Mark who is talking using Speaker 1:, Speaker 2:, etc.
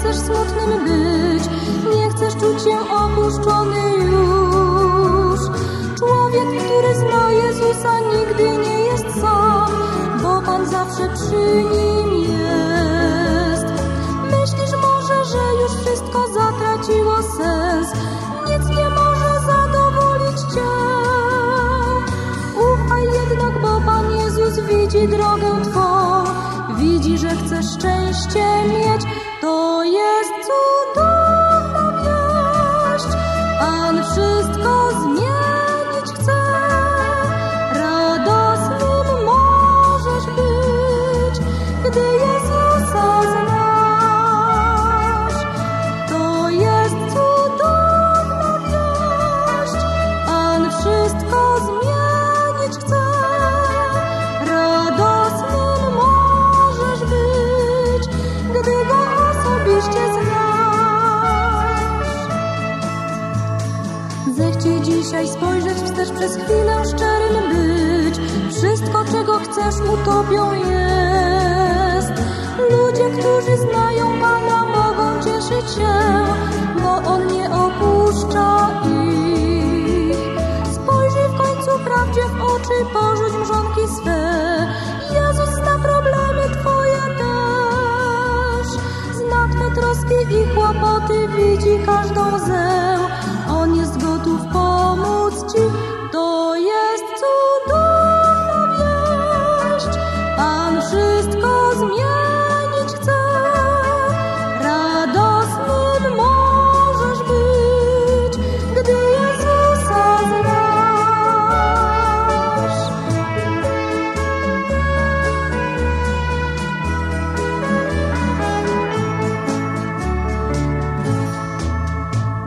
Speaker 1: chcesz smutnym być, nie chcesz czuć się opuszczony już. Człowiek, który zna Jezusa, nigdy nie jest sam, bo Pan zawsze przy nim jest. Myślisz może, że już wszystko zatraciło sens, nic nie może zadowolić Cię. Ufaj jednak, bo Pan Jezus widzi drogę Twą, widzi, że chcesz szczęście mieć. To jest cudowna wieść, Pan wszystko zmienić dzisiaj spojrzeć wstecz przez chwilę szczerym być. Wszystko, czego chcesz, utopią jest. Ludzie, którzy znają Pana, mogą cieszyć się, bo On nie opuszcza ich. Spojrzyj w końcu prawdzie w oczy, porzuć mrzonki swe. Jezus zna problemy Twoje też. Zna Twe troski i kłopoty, widzi każdą ze.